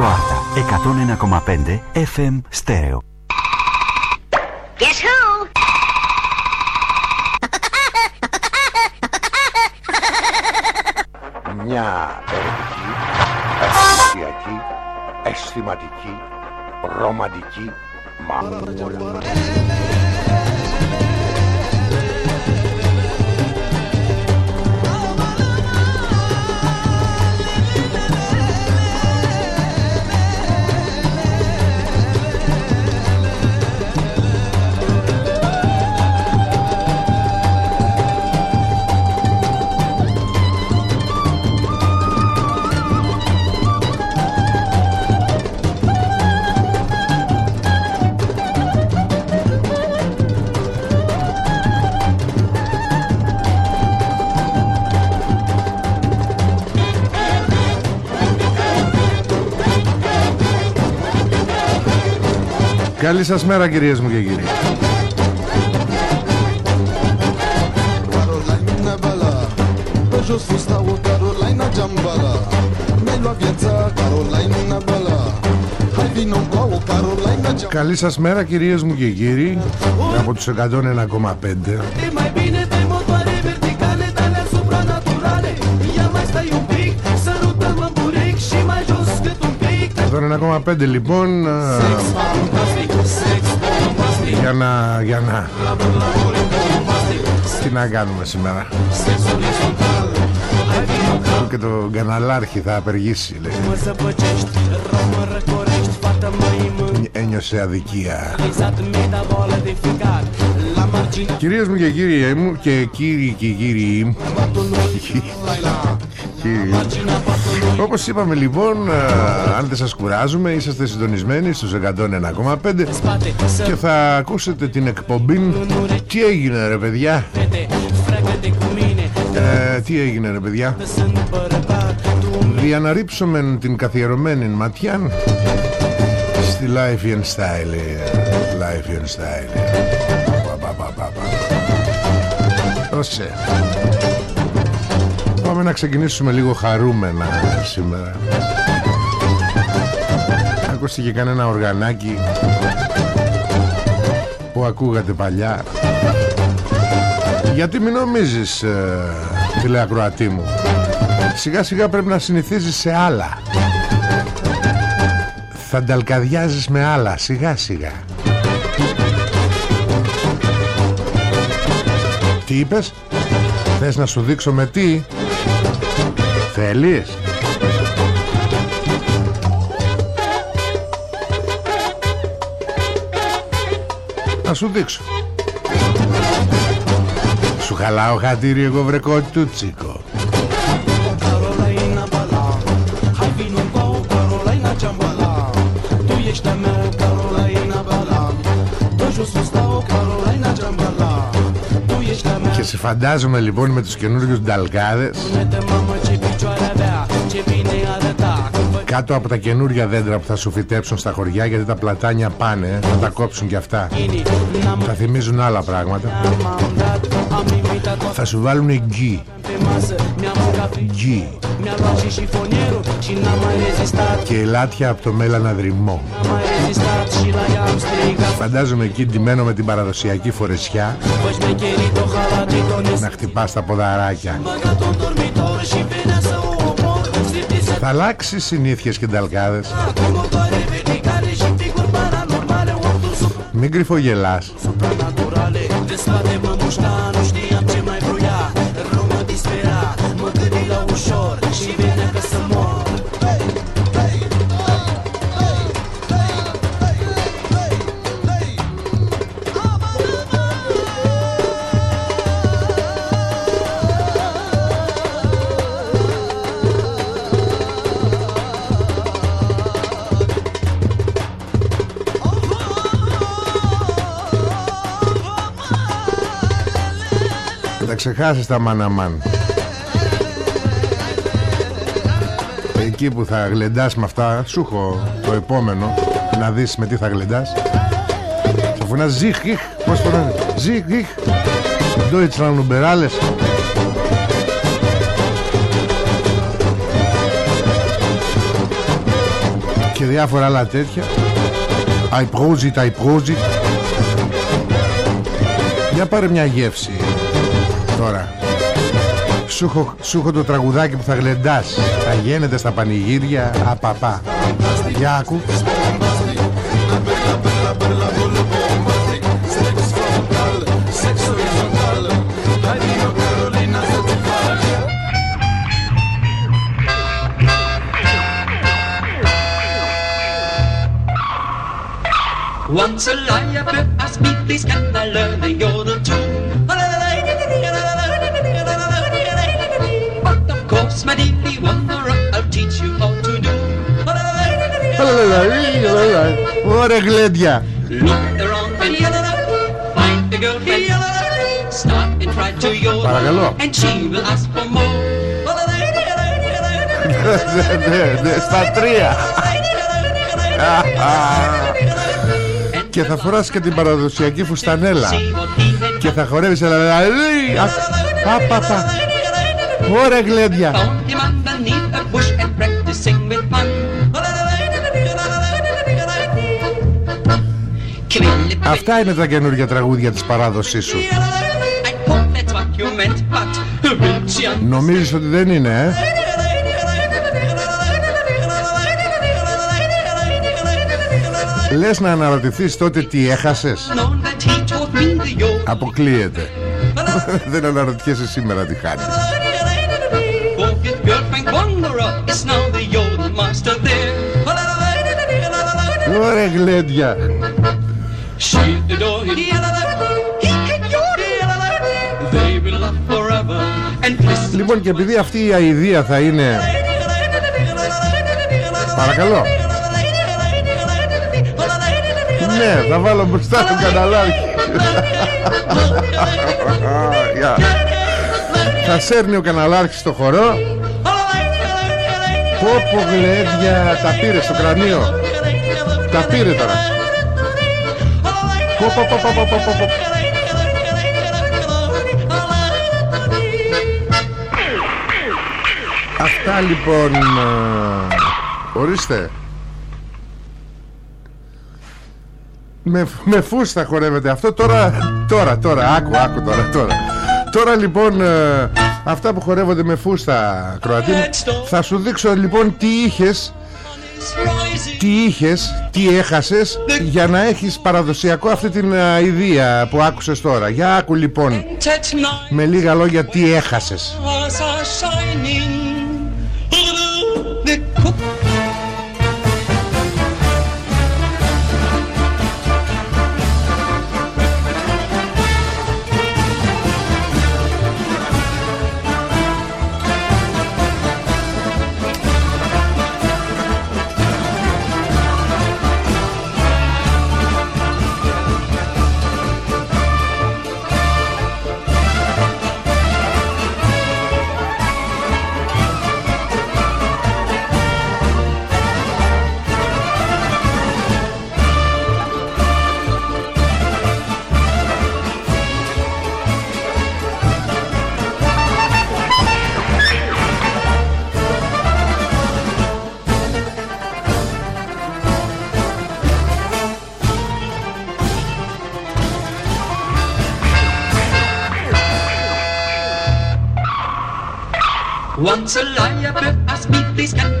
Ράδιο Άρτα 101,5 FM Στέρεο. Guess who? Μια ερωτική, αισθησιακή, αισθηματική, ρομαντική, μαμούλα. Καλή σας μέρα κυρίες μου και κύριοι. Καλή σας μέρα κυρίες μου και κύριοι. Από τους 101,5. 101,5 λοιπόν. Για να, για να. Bombastic, Τι να κάνουμε σήμερα; Sex orizontal Hai vino ca Και το καναλάρχη θα απεργήσει λέει. Mă zăpăcești Rău mă răcorești Fată mă imân Ένιωσε αδικία. Exact mi da boală de ficat La margine Κυρίες μου και κύριοι μου Και κύριοι και κύριοι μου Κύριοι μου. Marginea patului Όπως είπαμε λοιπόν α, Αν δεν σας κουράζουμε Είσαστε συντονισμένοι στους 101,5 Spate, să Και θα ακούσετε την εκπομπή. Τι έγινε ρε παιδιά; Fete Fregă-te cu mine ε, Τι έγινε ρε παιδιά; Sunt bărbat Tu Διαναρρύψουμε την καθιερωμένη ματιά Στη Life and Style. Ε, Life and Style. Πα, πα, πα, πα, πα. Δώσε Πάμε να ξεκινήσουμε λίγο χαρούμενα σήμερα Ακούστηκε κανένα οργανάκι Που ακούγατε παλιά; Γιατί μην νομίζεις ε, Τηλεακροατή μου Σιγά σιγά πρέπει να συνηθίζεις σε άλλα Θα νταλκαδιάζεις με άλλα Σιγά σιγά Τι είπες; Θες να σου δείξω με τι; Θέλεις? Θα σου δείξω. Σου χαλάω, χατήρι εγώ βρεκό του τσίκο. Και σε φαντάζομαι λοιπόν με τους καινούριους νταλκάδες κάτω από τα καινούργια δέντρα που θα σου φυτέψουν στα χωριά Γιατί τα πλατάνια πάνε Θα τα κόψουν κι αυτά. Ghinii N-am Θα θυμίζουν άλλα πράγματα. M-am dat Am invitat toată Θα σου βάλουν γκί pe masă Mi-am mâncat fric Γκί Mi-a luat și șifonierul Și n-am mai rezistat Και ελάτια από το μέλαναδρυμό N-am mai rezistat Și la ea am strigat Φαντάζομαι εκεί ντυμένο με την παραδοσιακή φορεσιά Bă, șmecherii, το halatii, το nes Να χτυπάς τα ποδαράκια Θα αλλάξει συνήθειες και νταλκάδες. Cu motoare verticale și figuri paranormale Opturi Μην κρυφογελάς ξεχάσεις τα μαναμάν. Εκεί που θα γλεντάς με αυτά Σου έχω το επόμενο Να δεις με τι θα γλεντάς. Θα φωνάς ζιχ ιχ Πώς φωνάζει Ζιχ ιχ Deutschland über alles και διάφορα άλλα τέτοια. Αϊπρόζιτ, αϊπρόζιτ Για πάρε μια γεύση Τώρα. Σου έχω, σου έχω το τραγουδάκι που θα γλεντάς. Θα γίνεται στα πανηγύρια Απαπά Για άκου. Once a liar but ask me please can I learn the yodel too? But Ωραία γλέντια. Παρακαλώ. Ναι, ναι, στα τρία. Και θα φοράς και την παραδοσιακή φουστανέλα. Και θα χορεύεις Απαπα Ωραία γλέντια found him underneath a bush and practicing with fun. Kville, Αυτά είναι τα καινούργια τραγούδια της παράδοσής σου I hope that's what you meant, but will she un- Νομίζεις ότι δεν είναι ε; Λες να αναρωτηθείς τότε τι έχασες; Known that he taught me the yoke. Αποκλείεται Δεν αναρωτιέσαι σήμερα τι χάνεις and listen. Λοιπόν και επειδή αυτή η αηδία θα είναι Παρακαλώ Ναι θα βάλω μπροστά το καναλάκι Γεια. Θα σέρνει ο καναλάρχης στο χορό Πω πω γλέντια Τα πήρε στο κρανίο Τα πήρε τώρα. Πω πω πω πω πω πω πω πω. Αυτά λοιπόν ε, Ορίστε. Με, με φούστα χορεύεται αυτό τώρα Τώρα τώρα. Άκου άκου τώρα τώρα. Τώρα λοιπόν ε, Αυτά που χορεύονται με φούστα Κροατή μου, Θα σου δείξω λοιπόν τι είχες Rising. Τι είχες Τι έχασες Για να έχεις παραδοσιακό αυτή την ε, ιδέα Που άκουσες τώρα. Για άκου λοιπόν At night, Με λίγα λόγια τι έχασες Once a liar, but ask me, please can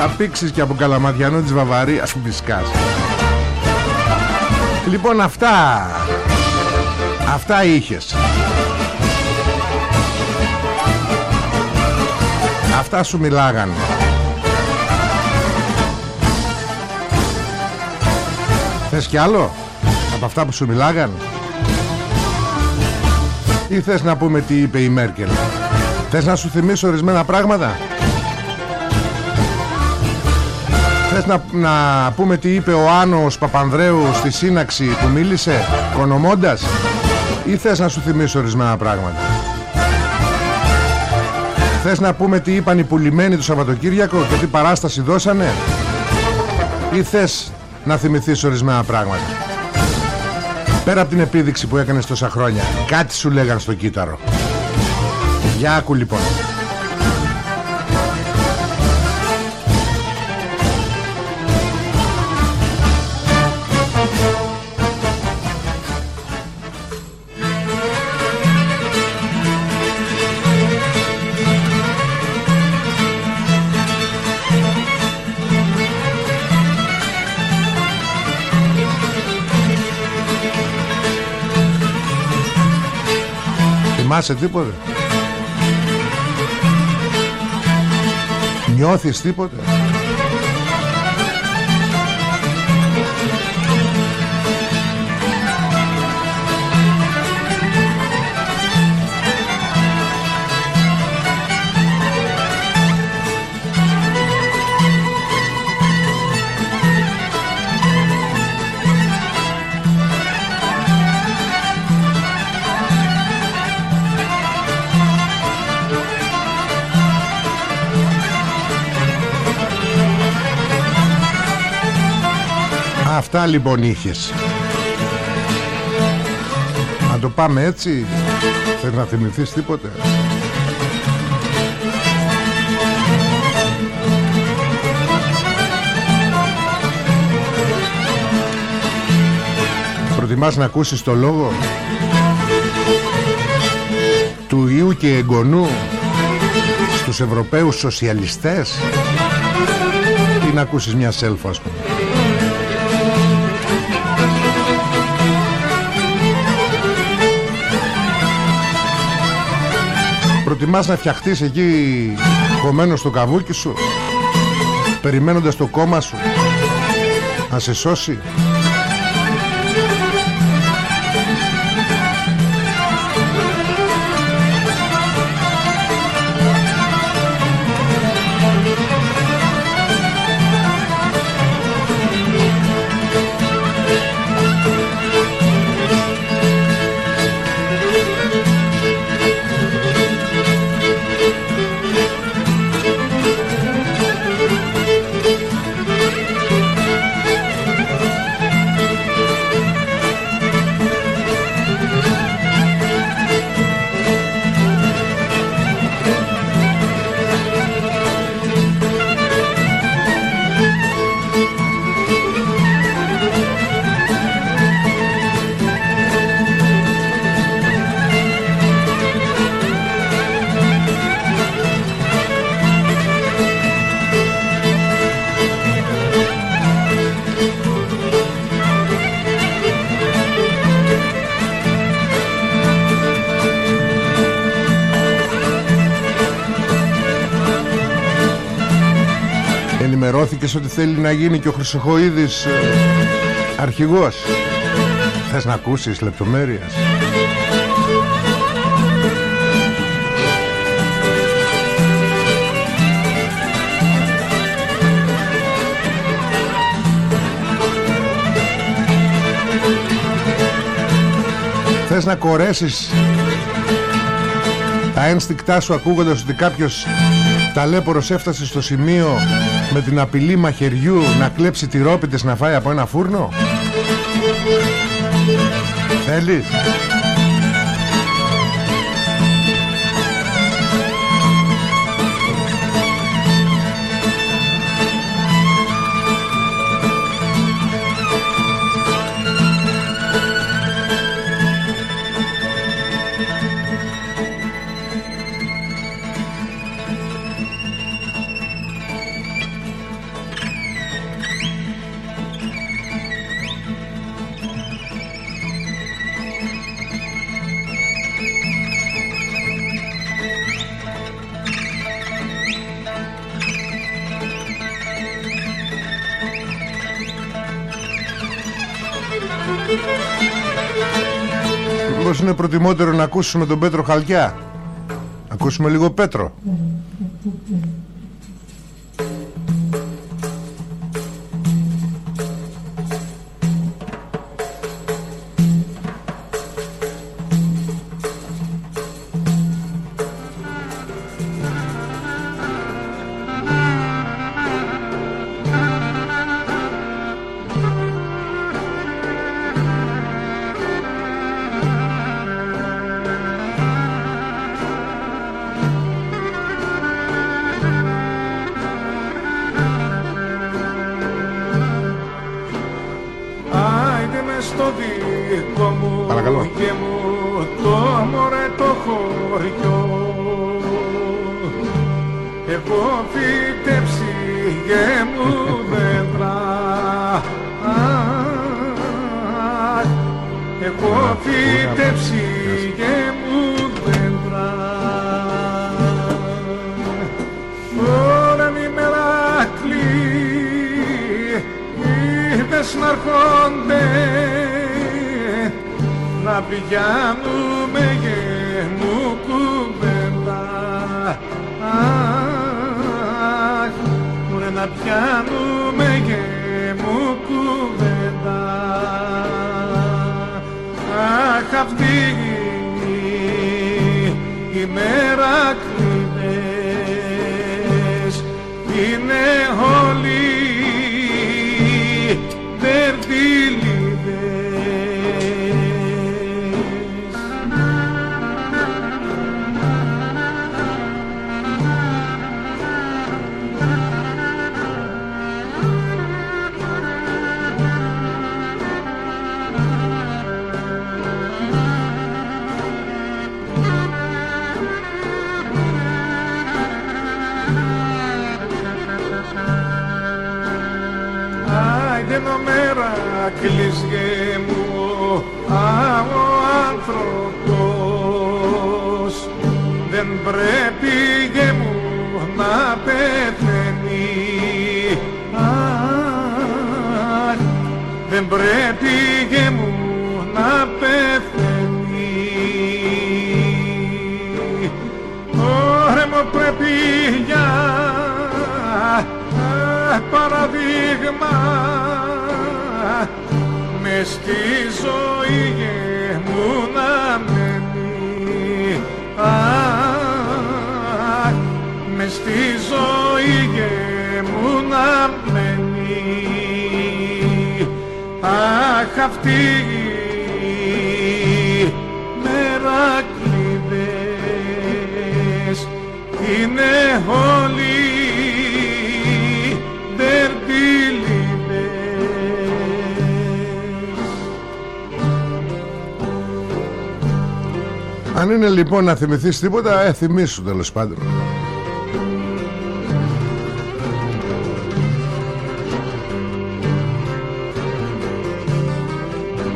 Θα πήξεις και από καλαματιανό της Βαβαρίας που Λοιπόν αυτά. Αυτά είχες. Αυτά σου μιλάγανε. Θες κι άλλο; Από αυτά που σου μιλάγανε Ή θες να πούμε τι είπε η Μέρκελ; Θες να σου θυμίσω ορισμένα πράγματα; Θες να, να πούμε τι είπε ο Άνος Παπανδρέου στη σύναξη που μίλησε Κονομώντας; Ή θες να σου θυμίσω ορισμένα πράγματα; Θες να πούμε τι είπαν οι πουλημένοι το Σαββατοκύριακο Και τι παράσταση δώσανε. Ή θες να θυμηθείς ορισμένα πράγματα. Πέρα από την επίδειξη που έκανες τόσα χρόνια Κάτι σου λέγαν στο κύτταρο. Για άκου λοιπόν Θυμάσαι τίποτε; Νιώθεις τίποτε; Αυτά λοιπόν είχες. Να το πάμε έτσι. Θες να θυμηθείς τίποτε; Προτιμάς να ακούσεις το λόγο; Του Ιού και Εγγονού; Στους Ευρωπαίους Σοσιαλιστές; Ή να ακούσεις μια σέλφα ας πούμε; Προτιμάς να φτιαχτείς εκεί κομμένος στο καβούκι σου Περιμένοντας το κόμμα σου Να σε σώσει; Ενημερώθηκες ότι θέλει να γίνει και ο Χρυσοχοίδης ε, αρχηγός. Θες να ακούσεις λεπτομέρειες; Θες να κορέσεις τα ένστικτά σου ακούγοντας ότι κάποιος ταλέπορος έφτασε στο σημείο με την απειλή μαχαιριού να κλέψει τυρόπιτες να φάει από ένα φούρνο; Θέλεις; Προτιμότερο να ακούσουμε τον Πέτρο Χαλκιά. Ακούσουμε λίγο Πέτρο. Άιντε Άιντε νομέρα κλεισγέ μου Α, ο άνθρωπος. Δεν πρέπει γε μου να πεθαίνει. Αχ, δεν πρέπει γε μου να πεθαίνει. Ωρε μου πρέπει για παραδείγμα με στη ζωή μου να μένει. Αχ, με στη ζωή μου να μένει. Αχ, αυτή μερακλείδες είναι όλοι Αν είναι λοιπόν να θυμηθείς τίποτα ε, θυμήσου τέλος πάντων.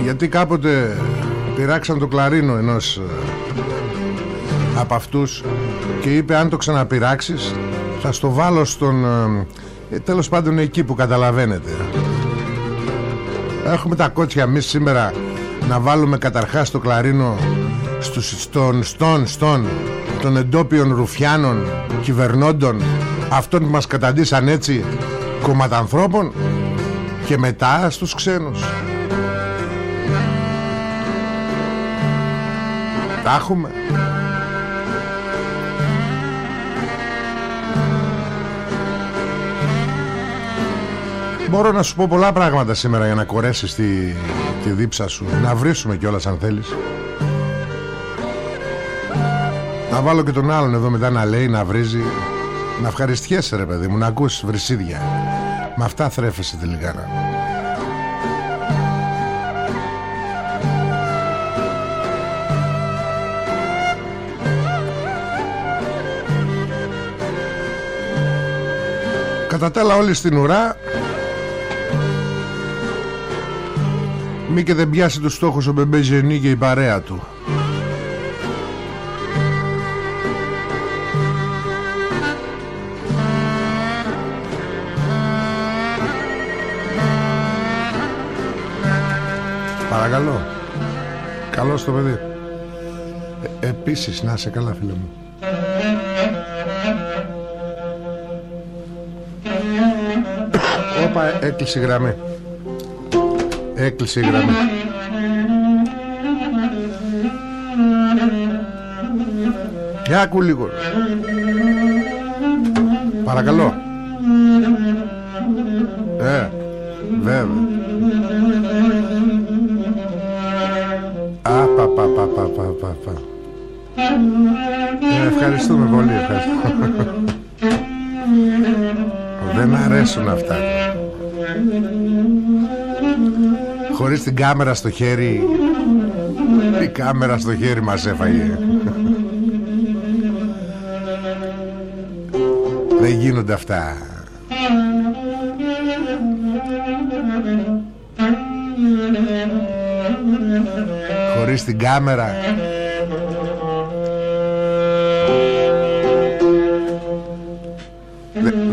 Γιατί κάποτε πειράξαν το κλαρίνο ενός ε, από αυτούς και είπε αν το ξαναπειράξεις θα στο βάλω στον ε, ε, τέλος πάντων εκεί που καταλαβαίνετε Έχουμε τα κότσια εμείς σήμερα να βάλουμε καταρχάς το κλαρίνο στους, στον, στον, στον των εντόπιων ρουφιάνων κυβερνώντων αυτών που μας καταντήσαν έτσι κομματανθρώπων και μετά στους ξένους. Τα έχουμε. Μπορώ να σου πω πολλά πράγματα σήμερα για να κορέσεις τη, τη δίψα σου. Να βρίσουμε κιόλας αν θέλεις Να βάλω και τον άλλον εδώ μετά να λέει, να βρίζει. Να ευχαριστιέσαι ρε παιδί μου, να ακούσεις βρυσίδια. Με αυτά θρέφεσαι τελικά να. Κατά τα άλλα όλοι στην ουρά. Μη και δεν πιάσει τους στόχους ο Μπεμπέ Ζενή και η παρέα του Παρακαλώ. Καλώς το παιδί. Επίσης να σε καλά φίλε μου. Όπα έκλεισε η γραμμή. Έκλεισε η γραμμή. Για ακού λίγο. Παρακαλώ. Ε Βέβαια ευχαριστούμε πολύ, ευχαριστούμε. Δεν αρέσουν αυτά. Χωρίς την κάμερα στο χέρι Η κάμερα στο χέρι μας έφαγε Δεν γίνονται αυτά Χωρίς την κάμερα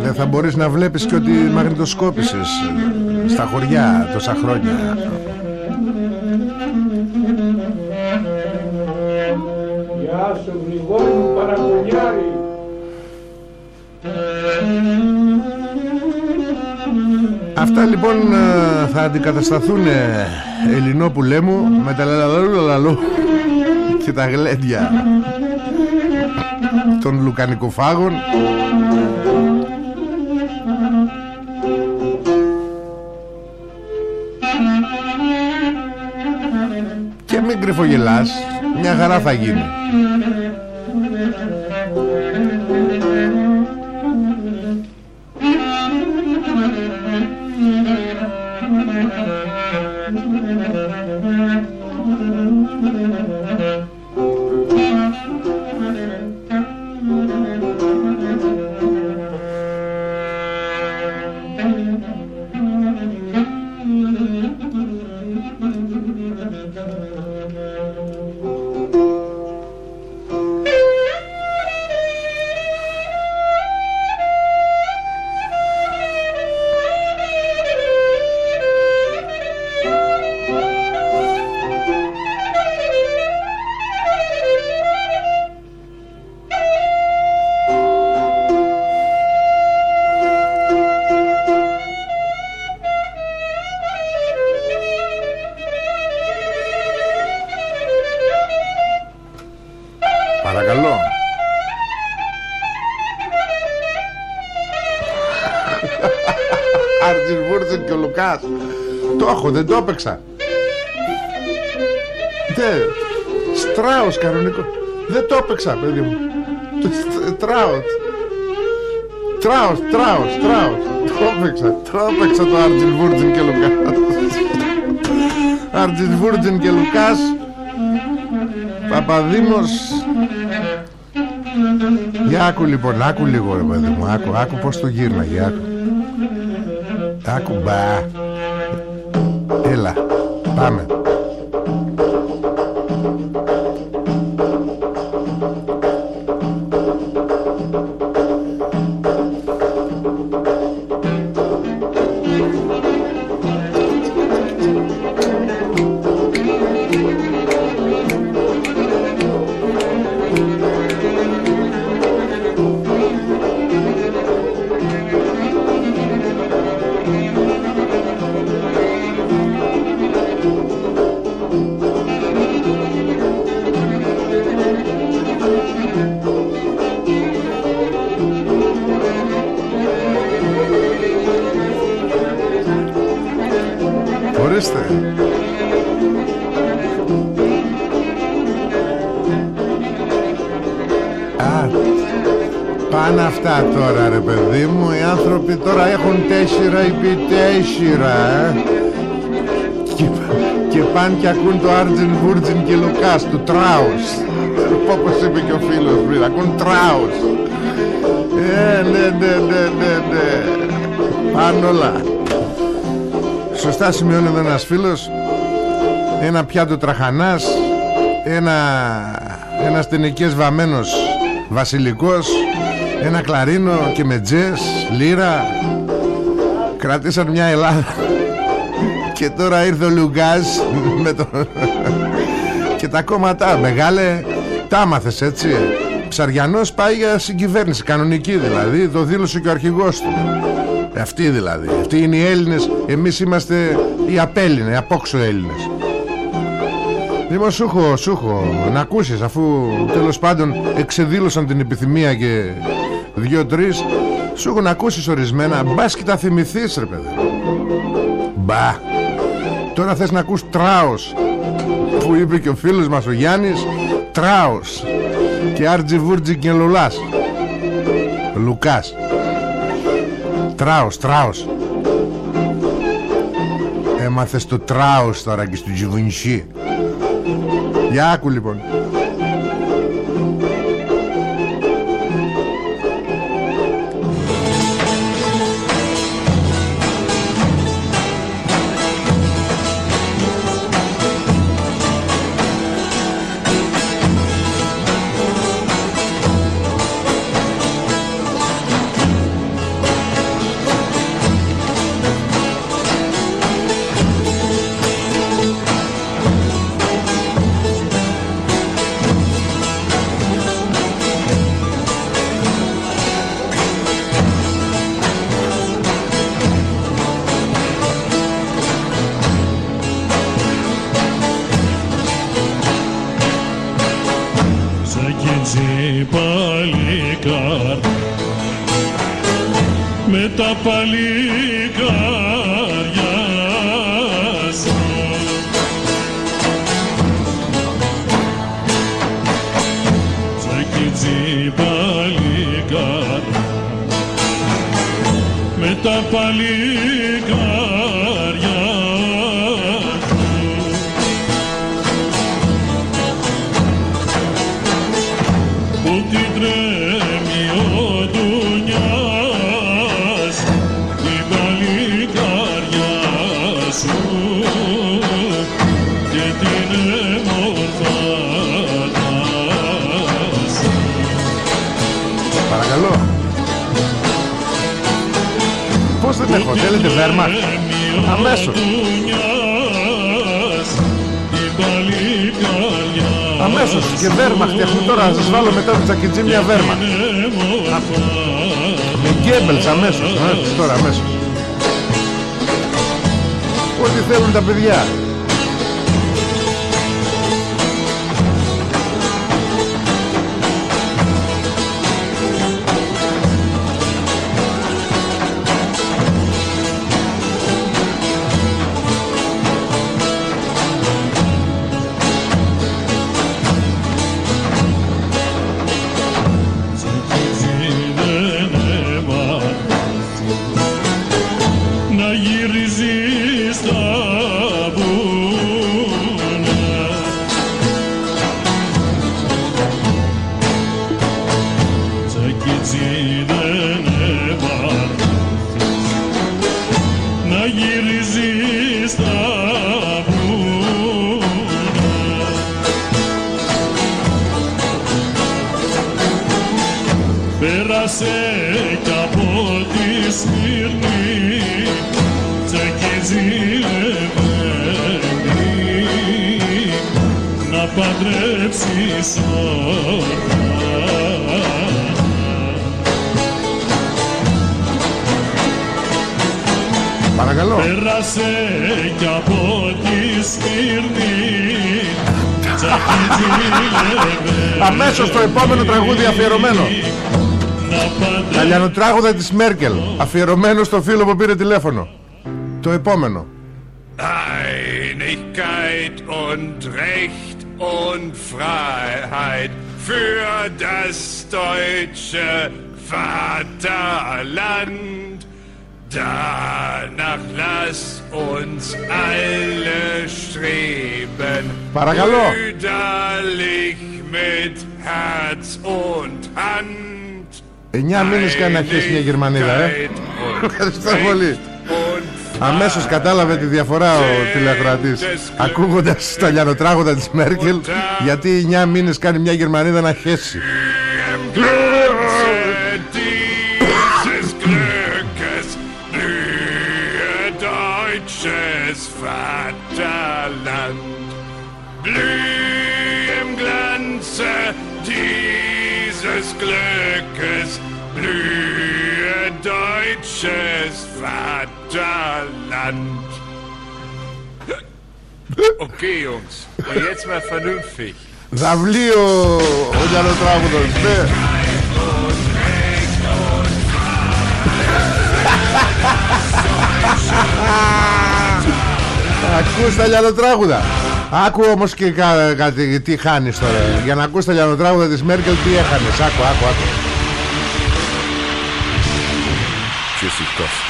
Δε- Δεν θα μπορείς να βλέπεις και ότι μαγνητοσκόπησες ε, Στα χωριά τόσα χρόνια Γεια σου Γρηγόρη μου παρακονιάρη. Αυτά λοιπόν ε, θα αντικατασταθούν ε, Ελληνόπουλέ μου με τα λαλαλαλαλαλου και τα γλέντια των λουκανικοφάγων κρυφογελάς μια χαρά θα γίνει Το έχω δεν το έπαιξα. Δεν Στράους κανονικό. Δεν το έπαιξα παιδί μου. Το στ- Τράους Τράους, τράους, τράους Το έπαιξα, το έπαιξα το Άρτις Βούρτζεν και Λουκάς Άρτις Βούρτζεν και Λουκάς Παπαδήμος. Για άκου λοιπόν, άκου λίγο ρε παιδί μου Άκου, άκου πως το γύρναγε Άκου. Άκου μπα Έλα, πάμε Βούρτζιν και Λουκάς του Τράους Όπως είπε και ο φίλος πριν Ακούν Τράους. Ε, ναι, ναι, ναι, ναι, ναι. Πάνε όλα. Σωστά σημειώνει εδώ ένας φίλος. Ένα πιάτο τραχανάς Ένα Ένας τενεκές βαμμένος Βασιλικός Ένα κλαρίνο και με τζες Λύρα. Κρατήσαν μια Ελλάδα. Και τώρα ήρθε ο Λουγκάς με το... Και τα κόμματα Μεγάλε Τα μάθες έτσι. Ψαριανός πάει για συγκυβέρνηση Κανονική δηλαδή Το δήλωσε και ο αρχηγός του. Αυτοί δηλαδή Αυτοί είναι οι Έλληνες Εμείς είμαστε οι απέλληνες Οι απόξω Έλληνες. Λοιπόν σου έχω, σου έχω Να ακούσεις αφού τέλος πάντων Εξεδήλωσαν την επιθυμία και Δυο-τρεις Σου έχω να ακούσεις ορισμένα. Μπας και τα θυμηθείς ρε παιδί. Μπα. Τώρα θες να ακούς τράος Που είπε και ο φίλος μας ο Γιάννης Τράος Και Άρτζι Βούρτζι και Λουλάς. Λουκάς. Τράος, τράος. Έμαθες το τράος τώρα και στο Τζιβουνισί. Για άκου λοιπόν με τα παλικάρια δεν έχω, θέλετε βέρμα Αμέσως. Αμέσως και βέρμα φτιάχνω τώρα να σας βάλω μετά το τσακιτζί μια βέρμα Με γκέμπελς αμέσως αμέσως, Τώρα αμέσως. Ό,τι θέλουν τα παιδιά Πέρασε κι από τη Σμύρνη τσακίζει λεβέντη Αμέσως το επόμενο τραγούδι αφιερωμένο. Να παντρέψεις Τα λιανοτράγουδα της Μέρκελ Αφιερωμένο στο φίλο που πήρε τηλέφωνο. Το επόμενο. Einigkeit und Recht und Freiheit für das deutsche Vaterland. Danach lass uns alle streben, Παρακαλώ. brüderlich mit Herz und Hand. Εννιά μήνες κάνει να χέσει μια Γερμανίδα ε. Einigkeit und Ευχαριστώ Recht πολύ und Αμέσως κατάλαβε τη διαφορά ο τηλεακροατής Ακούγοντας τα λιανοτράγουδα της Μέρκελ Γιατί 9 μήνες κάνει μια Γερμανίδα να χέσει Vaterland. Blühe im Glanze Spitze dieses Glückes blühe deutsches Vaterland. Okay, Jungs, und jetzt mal vernünftig. Δαυλίο ο Λιανοτράγουδος ναι. Ακούς τα λιανοτράγουδα Άκου όμως και κα, κάτι τι χάνεις τώρα. Για να ακούς τα λιανοτράγουδα της Μέρκελ τι έχανες. Άκου άκου άκου. Τσισικόφσκι.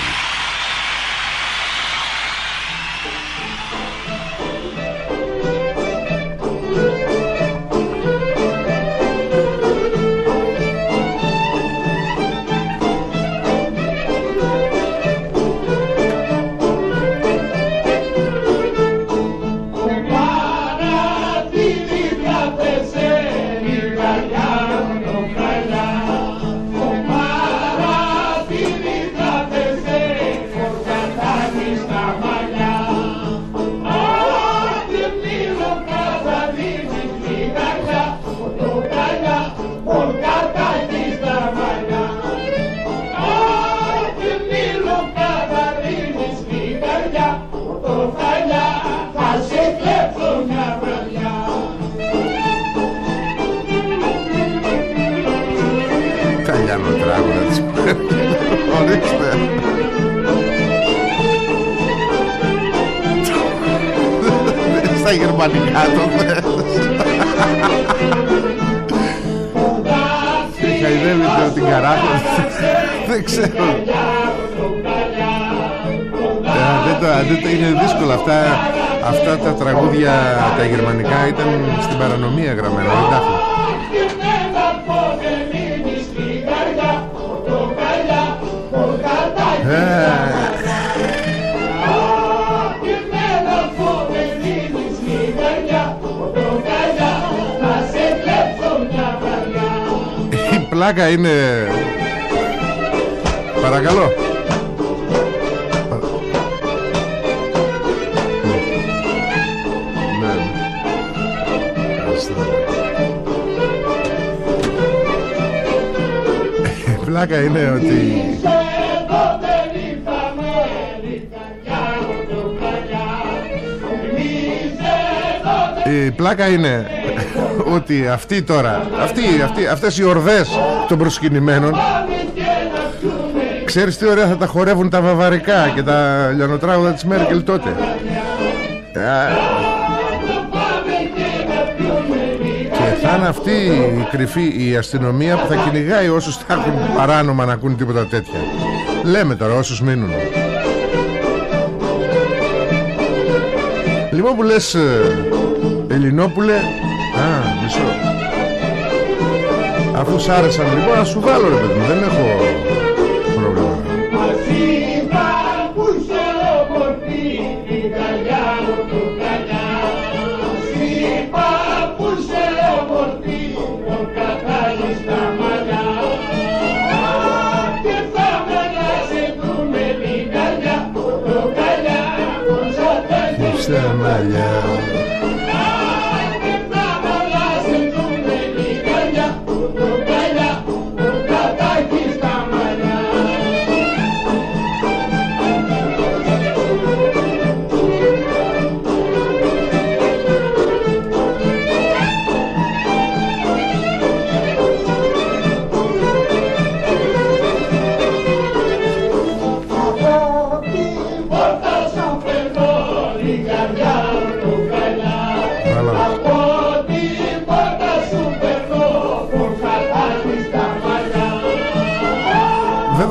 Η πλάκα είναι ότι αυτοί τώρα αυτοί, αυτοί, Αυτές οι ορδές των προσκυνημένων Ξέρεις τι ωραία θα τα χορεύουν τα βαβαρικά Και τα λιανοτράγουδα της Μέρκελ τότε. Α, Και θα είναι αυτή η κρυφή η αστυνομία που θα κυνηγάει όσους θα έχουν παράνομα να ακούν τίποτα τέτοια. Λέμε τώρα όσους μείνουν. Λοιπόν που λες ε, Ελληνόπουλε. Α, μισό. Αφού σ' άρεσαν λοιπόν να σου βάλω ρε παιδί μου Δεν έχω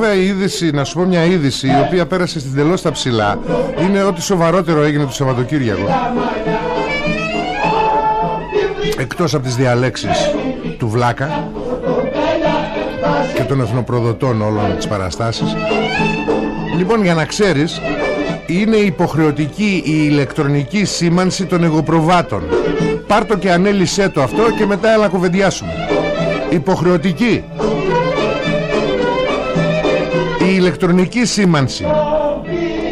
Βέβαια η είδηση, να σου πω μια είδηση η οποία πέρασε στην τελώς στα ψηλά είναι ότι σοβαρότερο έγινε το Σαββατοκύριακο. Εκτός από τις διαλέξεις του Βλάκα και των εθνοπροδοτών όλων τις παραστάσεις. Λοιπόν για να ξέρεις είναι υποχρεωτική η ηλεκτρονική σήμανση των εγωπροβάτων. Πάρ' το και ανέλησέ το αυτό και μετά έλα κουβεντιάσουμε. Υποχρεωτική η ηλεκτρονική σήμανση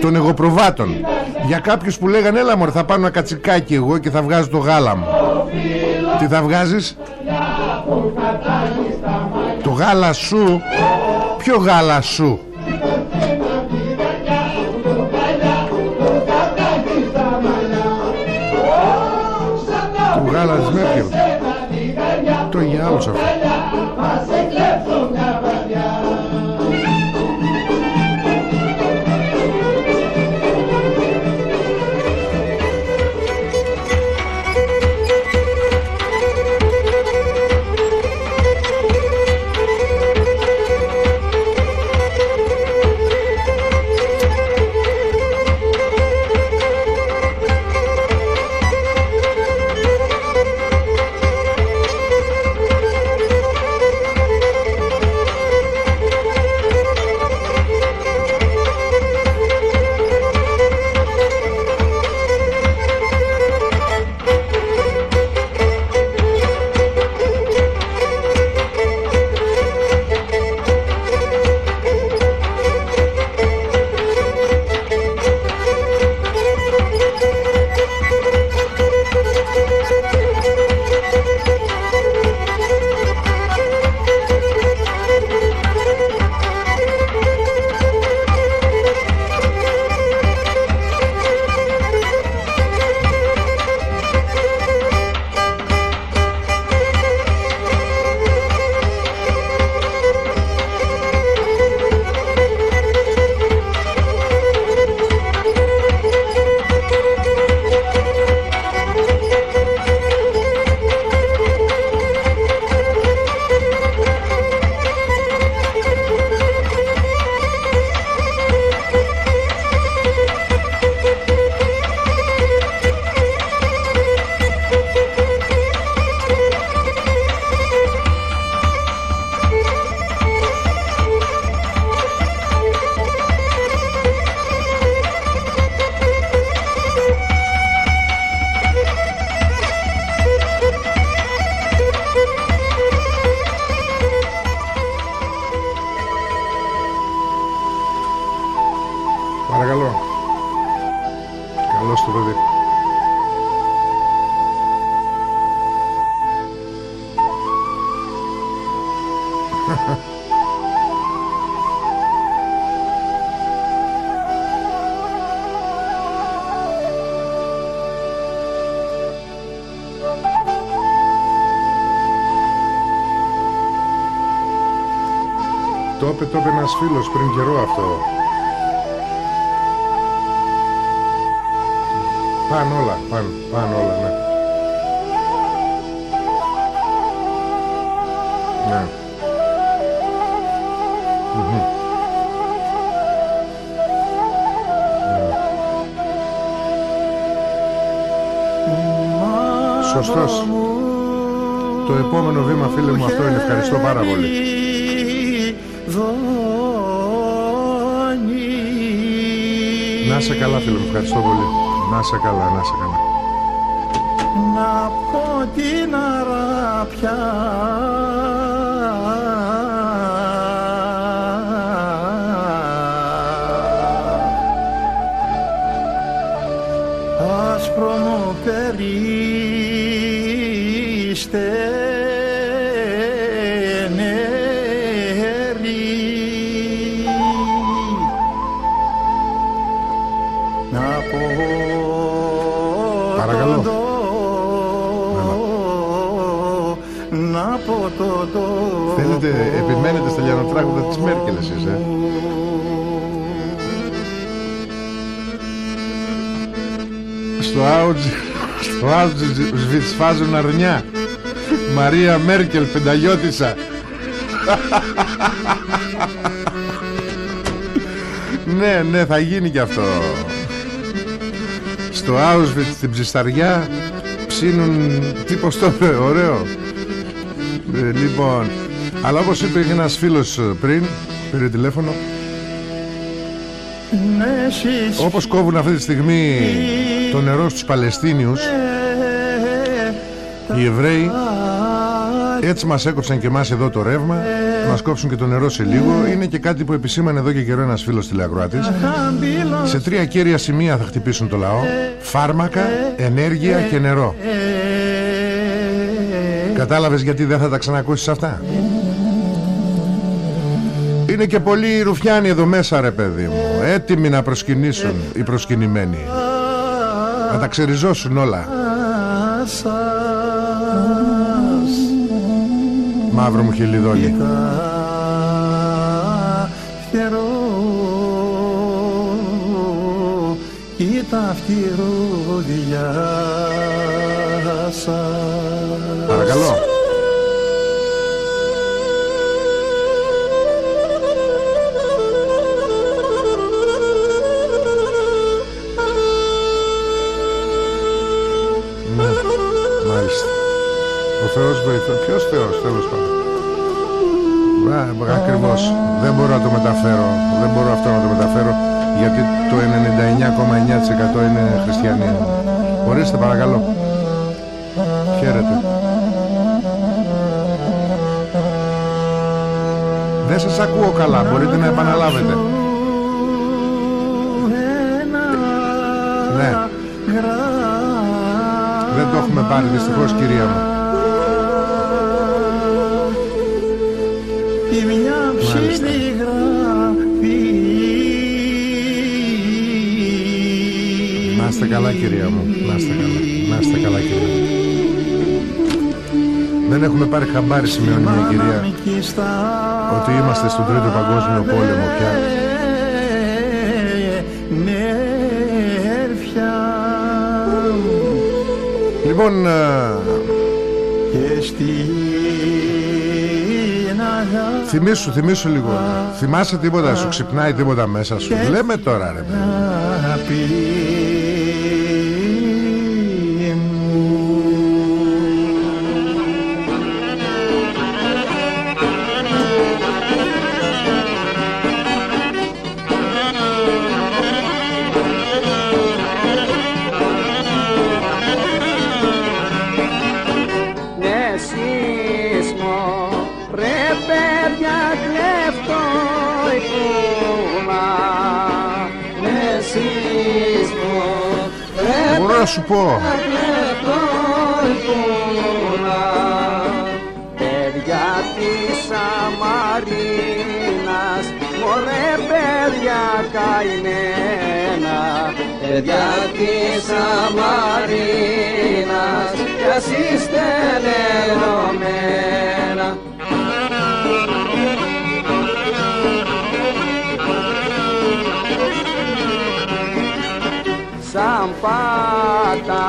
των εγωπροβάτων. Για κάποιους που λέγανε έλα μωρέ θα πάω ένα κατσικάκι εγώ και θα βγάζω το γάλα μου τι θα βγάζεις; Το γάλα σου. Ποιο γάλα σου; Του γάλα της Μέρκελ. Το για άλλους αυτό ένας φίλος πριν καιρό αυτό Πάνε όλα, πάνε, πάνε όλα, ναι. Ναι. Μμμ. Ναι. Σωστός. Το επόμενο βήμα, φίλε μου, αυτό είναι. Ευχαριστώ πάρα πολύ. Να σε καλά, φίλε μου. Ευχαριστώ πολύ. Να σε καλά, να σε καλά. Να πω την αράπια άσπρο μου περίστε επιμένετε στα λιανοτράγουδα της Μέρκελ εσείς, ε. Στο Άουτζ Στο Άουτζ φάζουν αρνιά. Μαρία Μέρκελ πενταγιώτησα Ναι, ναι, θα γίνει και αυτό. Στο Auschwitz στην ψισταριά Ψήνουν Τι πως το είπε, ωραίο. Ε, Λοιπόν Αλλά όπως είπε και ένας φίλος ε, πριν Πήρε τηλέφωνο. Ναι, εσείς Όπως κόβουν αυτή τη στιγμή Το νερό στους Παλαιστίνιους Οι Εβραίοι έτσι μας έκοψαν και εμάς εδώ το ρεύμα Θα μας κόψουν και το νερό σε λίγο. Είναι και κάτι που επισήμανε εδώ και καιρό ένας φίλος τηλεακροάτης. Σε τρία κύρια σημεία θα χτυπήσουν το λαό. Φάρμακα, ενέργεια και νερό. Κατάλαβες γιατί δεν θα τα ξανακούσεις αυτά; Είναι και πολλοί ρουφιάνοι εδώ μέσα ρε παιδί μου. Έτοιμοι να προσκυνήσουν οι προσκυνημένοι. Να τα ξεριζώσουν όλα. Μαύρο μου χελιδόνι φτερό κοίτα φτυρούδια σας Παρακαλώ τέλος πάντων. Μπράβο, Ακριβώς. Δεν μπορώ να το μεταφέρω. Δεν μπορώ αυτό να το μεταφέρω Γιατί το 99,9% είναι χριστιανοί. Ορίστε παρακαλώ. Χαίρετε. Δεν σας ακούω καλά. Μπορείτε να επαναλάβετε. Ναι. Δεν το έχουμε πάρει δυστυχώς κυρία μου η μια ψηλή γραφή Να είστε καλά κυρία μου Να είστε καλά Να είστε καλά κυρία μου Δεν έχουμε πάρει χαμπάρι σημειώνει μια κυρία Ότι είμαστε στον τρίτο παγκόσμιο πόλεμο πια νερφιά Λοιπόν ε, και στην αγάπη Θυμήσου, θυμήσου λίγο. Θυμάσαι τίποτα, σου ξυπνάει τίποτα μέσα σου. Λέμε τώρα ρε παιδί. Σου πω κλέφτο η κούμα. Παιδιά της Σαμαρίνας, μωρέ παιδιά καημένα. Παιδιά της Σαμαρίνας, κι ας είστε λερωμένα. Σαν πάτα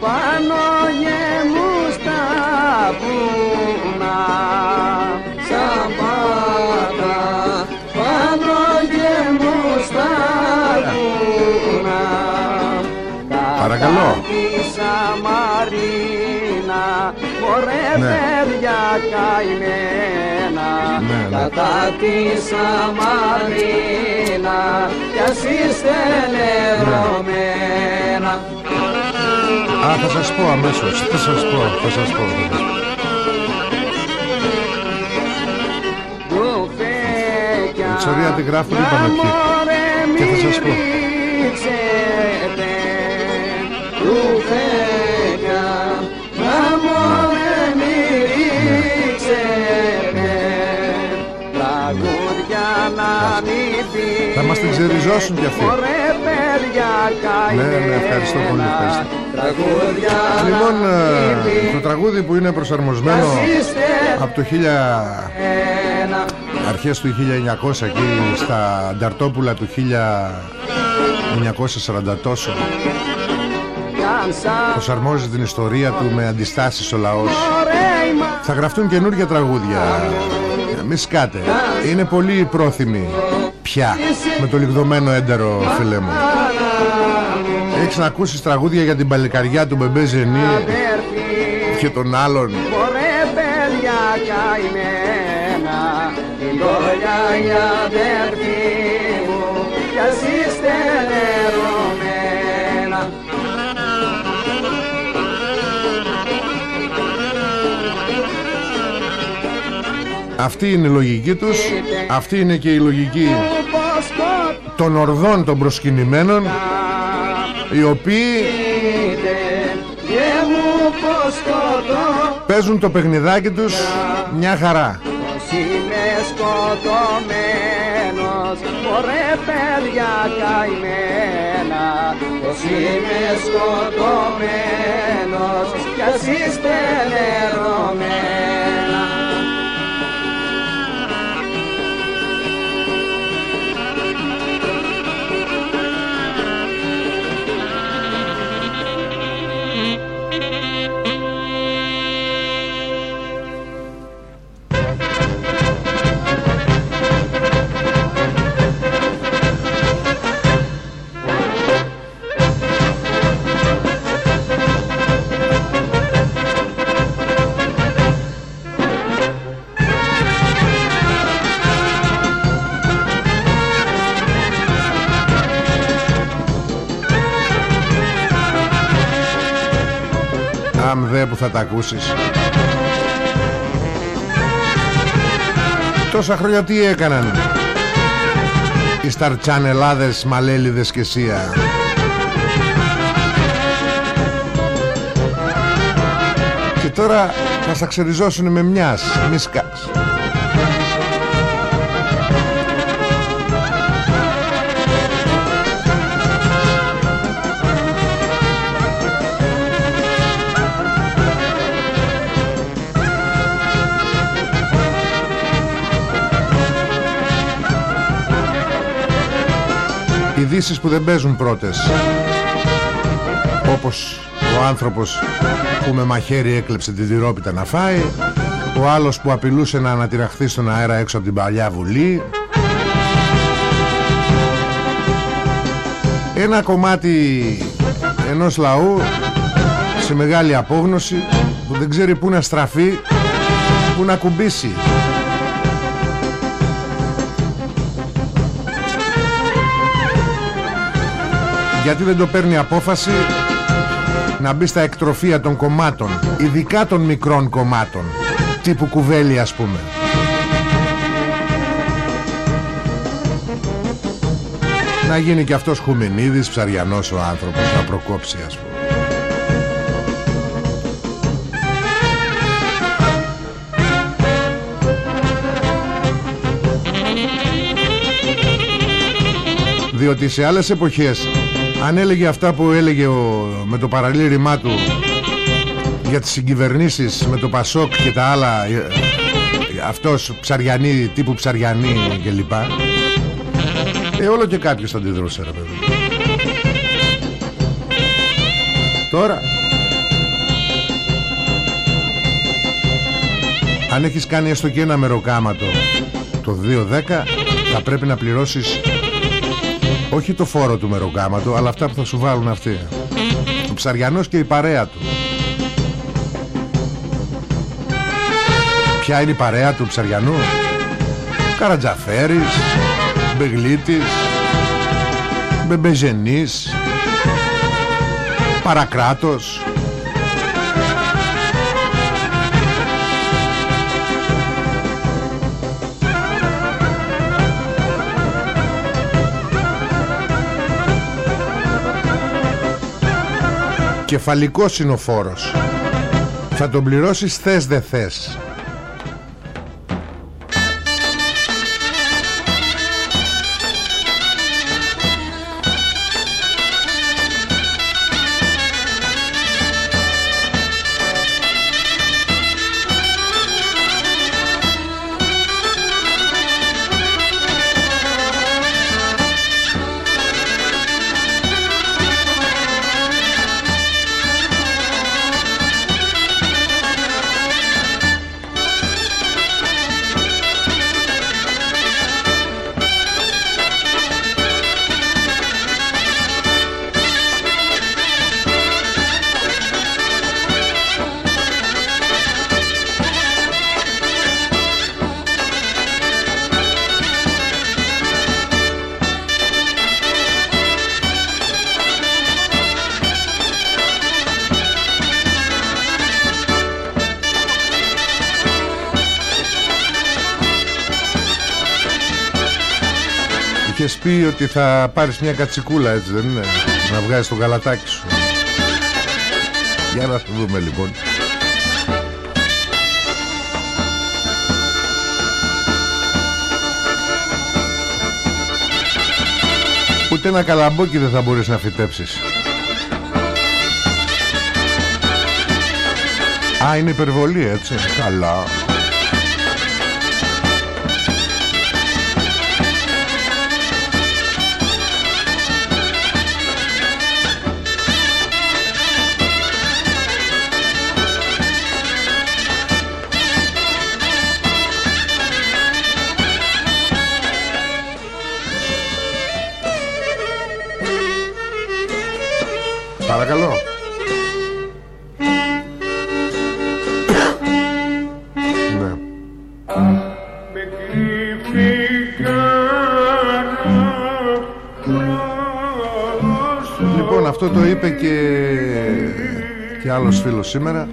πάνω γεμού στα βουνά Σαν πάτα πάνω γεμού στα βουνά Παρακαλώ. Κατά τη Σαμαρίνα μωρέ Ναι. παιδιά καημένα Ναι, ναι. Κατά τη Σαμαρίνα κι ας είστε λερωμένα. Α, θα σας πω αμέσως. Θα σας πω, θα σας πω, θα σας πω. Κουφέκια Τσορία τη γράφουν είπαμε εκεί. Και θα σας πω Θα μας την ξεριζώσουν κι αυτοί. Μωρέ παιδιά Ναι, καημένα. Ναι, ευχαριστώ πολύ, ευχαριστώ. Τραγούδια Λοιπόν, να μην ε, το τραγούδι που είναι προσαρμοσμένο από το 1000 ένα. αρχές του 1900 εκεί στα Ανταρτόπουλα του 1940 τόσο κι αν σαν προσαρμόζει την ιστορία του με αντιστάσεις ο λαός. Ρέιμα θα γραφτούν καινούργια τραγούδια. Μη σκάτε. Είναι πολύ πρόθυμοι πια με το λιγδωμένο έντερο φίλε μου. Έχεις να ακούσεις τραγούδια για την παλικαριά του Μπεμπέ Ζενή και των άλλων Μωρέ παιδιά καημένα Την κόλια η αδερφή αυτή είναι η λογική τους αυτή είναι και η λογική Πως των ορδών των προσκυνημένων οι οποίοι σκοτείτε Και μου πως σκοτώ παίζουν το παιχνιδάκι τους μια χαρά. Πως είμαι σκοτωμένος Μωρέ παιδιά καημένα Πως είμαι σκοτωμένος Κι ας είστε νερωμένα Αμ δε που θα τα ακούσεις. Τόσα χρόνια τι έκαναν Οι σταρτσανελάδες, μαλέλιδες και σία. Και τώρα θα στα ξεριζώσουν με μιας Μη σκάς Ειδήσεις που δεν παίζουν πρώτες. Όπως ο άνθρωπος που με μαχαίρι έκλεψε την τυρόπιτα να φάει Ο άλλος που απειλούσε να ανατυραχθεί στον αέρα έξω από την παλιά βουλή. Ένα κομμάτι ενός λαού σε μεγάλη απόγνωση που δεν ξέρει πού να στραφεί, πού να κουμπίσει γιατί δεν το παίρνει απόφαση να μπει στα εκτροφία των κομμάτων ειδικά των μικρών κομμάτων τύπου κουβέλη ας πούμε. Να γίνει και αυτός Χουμενίδης ψαριανός ο άνθρωπος να προκόψει ας πούμε. Διότι σε άλλες εποχές αν έλεγε αυτά που έλεγε ο, με το παραλήρημά του για τις συγκυβερνήσεις με το Πασόκ και τα άλλα ε, αυτός ψαριανή τύπου ψαριανή και λοιπά ε όλο και κάποιος θα αντιδρούσε ρε παιδί. Τώρα. Αν έχεις κάνει έστω και ένα μεροκάματο το 2-10 θα πρέπει να πληρώσεις όχι το φόρο του μεροκάματο αλλά αυτά που θα σου βάλουν αυτοί. Ο ψαριανός και η παρέα του. Ποια είναι η παρέα του ψαριανού; Καρατζαφέρης Μπεγλίτης Μπεμπεζενής Παρακράτος Κεφαλικός είναι ο φόρος. Θα τον πληρώσεις θες δε θες ότι θα πάρεις μια κατσικούλα έτσι δεν είναι; Να βγάζεις το καλατάκι σου. Για να δούμε λοιπόν. Ούτε ένα καλαμπόκι δεν θα μπορείς να φυτέψεις. Α, είναι υπερβολή έτσι. Καλά. Παρακαλώ. Ναι. Λοιπόν αυτό το είπε και και άλλος φίλος σήμερα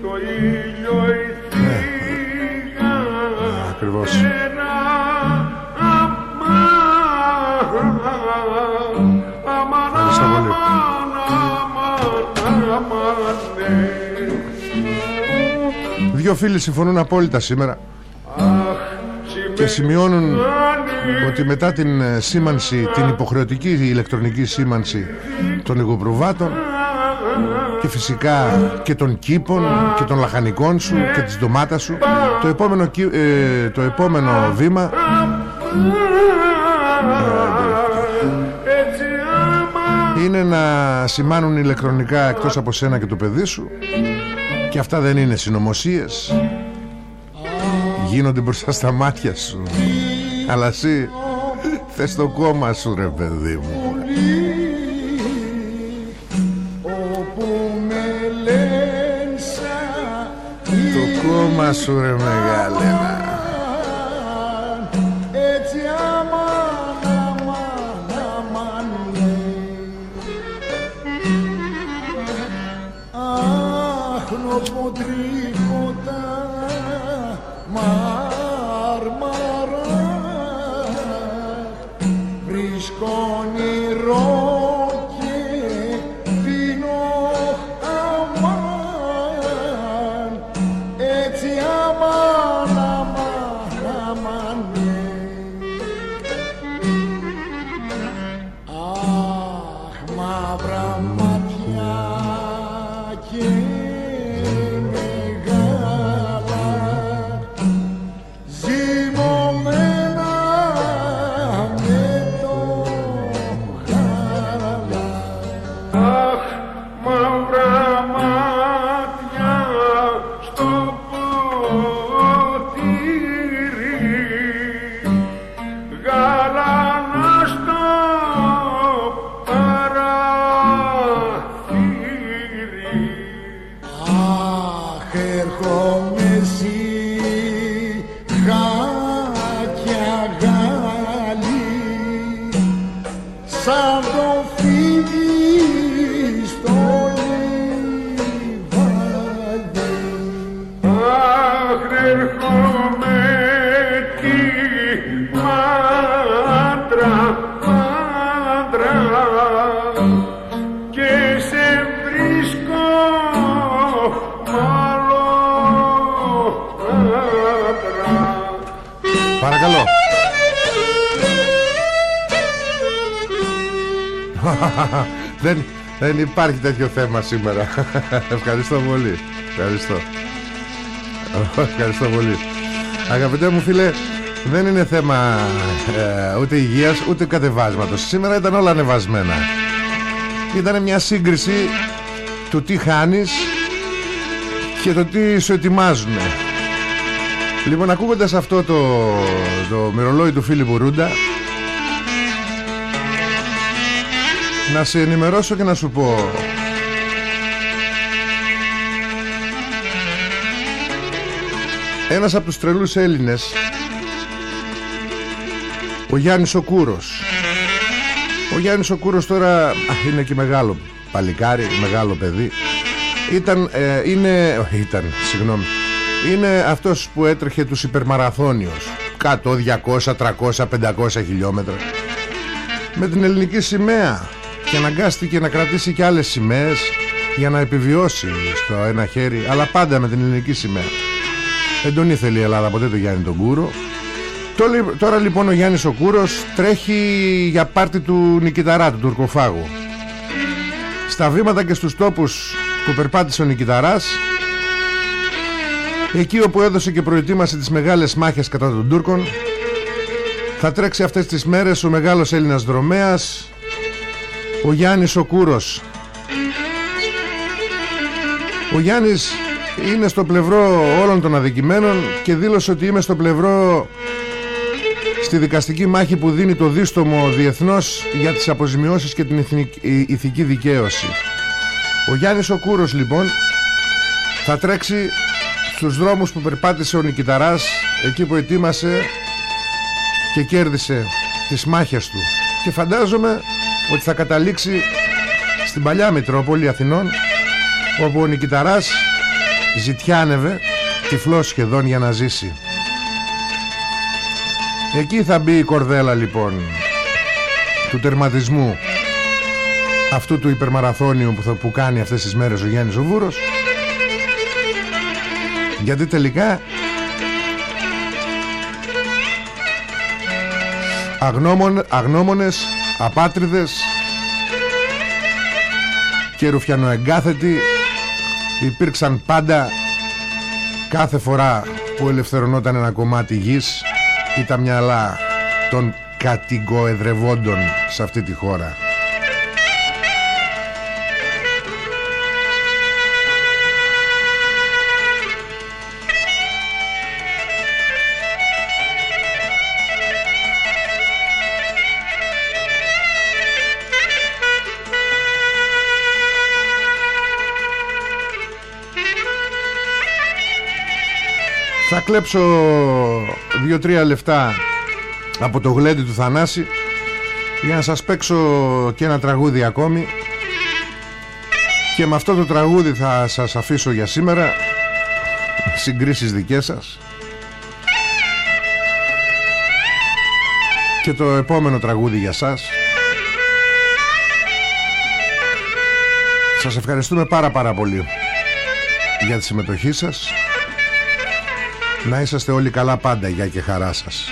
Δύο φίλοι συμφωνούν απόλυτα σήμερα και σημειώνουν ότι μετά την ε, σήμανση, την υποχρεωτική ηλεκτρονική σήμανση των λιγοπροβάτων και φυσικά και των κήπων και των λαχανικών σου και της ντομάτας σου το επόμενο, κύ- ε, το επόμενο βήμα είναι να σημάνουν ηλεκτρονικά εκτός από σένα και το παιδί σου και αυτά δεν είναι συνωμοσίες. Γίνονται μπροστά στα μάτια σου. Αλλά εσύ θες το κόμμα σου ρε παιδί μου Αχ, νοποτρίποτα μάρμαρα Βρίσκω όνειρο δεν, δεν υπάρχει τέτοιο θέμα σήμερα. Ευχαριστώ πολύ. Ευχαριστώ. Ευχαριστώ πολύ. Αγαπητέ μου φίλε Δεν είναι θέμα ε, ούτε υγείας ούτε κατεβάσματος. Σήμερα ήταν όλα ανεβασμένα. Ήταν μια σύγκριση Του τι χάνεις Και το τι σου ετοιμάζουν Λοιπόν ακούγοντας αυτό το, το μυρολόι του Φίλιππου Ρούντα Να σε ενημερώσω και να σου πω. Ένας από τους τρελούς Έλληνες Ο Γιάννης ο Κούρος. Ο Γιάννης ο Κούρος τώρα α, είναι και μεγάλο παλικάρι, μεγάλο παιδί. Ήταν, ε, είναι, όχι, ήταν, συγγνώμη. Είναι αυτός που έτρεχε τους υπερμαραθώνιους 100, 200, 300, 500 χιλιόμετρα. Με την ελληνική σημαία Και αναγκάστηκε να κρατήσει και άλλες σημαίες Για να επιβιώσει στο ένα χέρι Αλλά πάντα με την ελληνική σημαία. Δεν τον ήθελε η Ελλάδα ποτέ το Γιάννη τον Κούρο. Τόλι- Τώρα λοιπόν ο Γιάννης ο Κούρος τρέχει για πάρτι του Νικηταρά του Τουρκοφάγου. Στα βήματα και στους τόπους που περπάτησε ο Νικηταράς Εκεί όπου έδωσε και προετοίμασε τις μεγάλες μάχες κατά των Τούρκων Θα τρέξει αυτές τις μέρες ο μεγάλος Έλληνας δρομέας Ο Γιάννης ο Κούρος Ο Γιάννης είναι στο πλευρό όλων των αδικημένων και δήλωσε ότι είμαι στο πλευρό στη δικαστική μάχη που δίνει το δίστομο διεθνώς για τις αποζημιώσεις και την ηθνικ- η- ηθική δικαίωση. Ο Γιάννης ο Κούρος λοιπόν θα τρέξει στους δρόμους που περπάτησε ο Νικηταράς εκεί που ετοίμασε και κέρδισε τις μάχες του και φαντάζομαι ότι θα καταλήξει στην παλιά Μητρόπολη Αθηνών όπου ο Νικηταράς ζητιάνευε τυφλός σχεδόν για να ζήσει. Εκεί θα μπει η κορδέλα λοιπόν του τερματισμού αυτού του υπερμαραθώνιου που, θα, που κάνει αυτές τις μέρες ο Γιάννης ο Βούρος. Γιατί τελικά αγνώμων, αγνώμονες, απάτριδες και ρουφιανοεγκάθετοι υπήρξαν πάντα κάθε φορά που ελευθερωνόταν ένα κομμάτι γης ή τα μυαλά των κατοικοεδρευόντων σε αυτή τη χώρα. Κλέψω δύο-τρία λεφτά από το γλέντι του Θανάση για να σας παίξω και ένα τραγούδι ακόμη. Και με αυτό το τραγούδι θα σας αφήσω για σήμερα. Συγκρίσεις δικές σας. Και το επόμενο τραγούδι για σας. Σας ευχαριστούμε πάρα πάρα πολύ για τη συμμετοχή σας να είσαστε όλοι καλά πάντα για και χαρά σας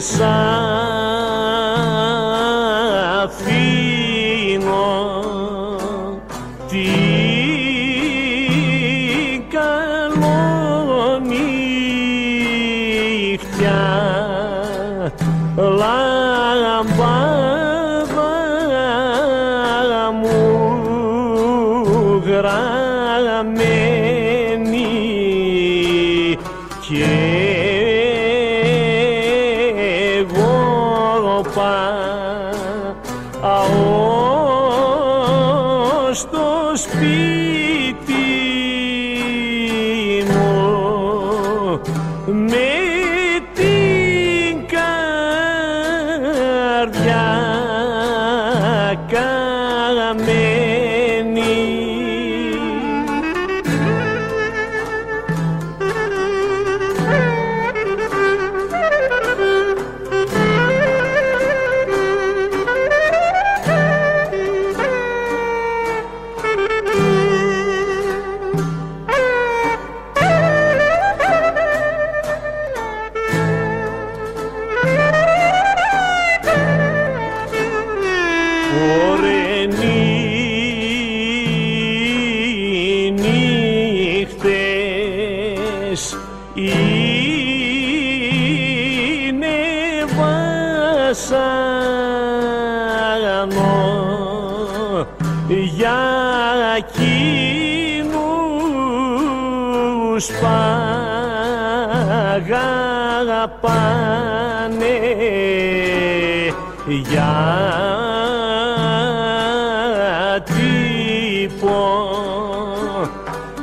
sun.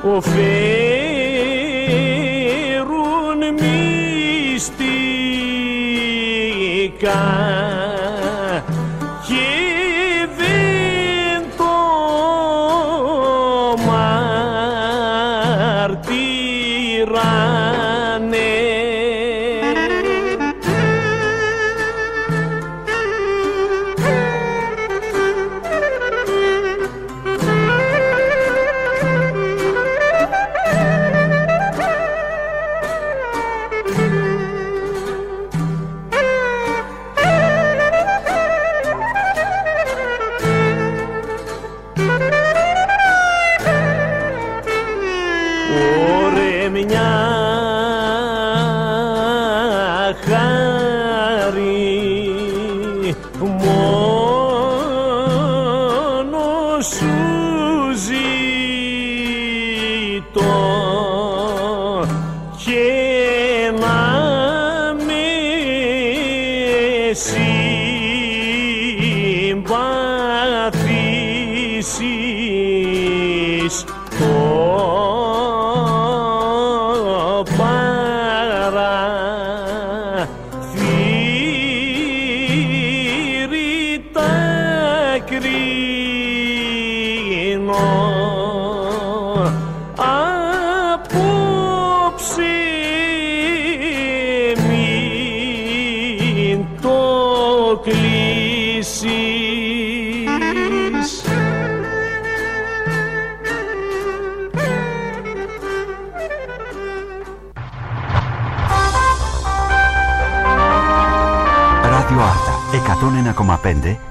Γιατί πω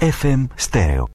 FM στέρεο.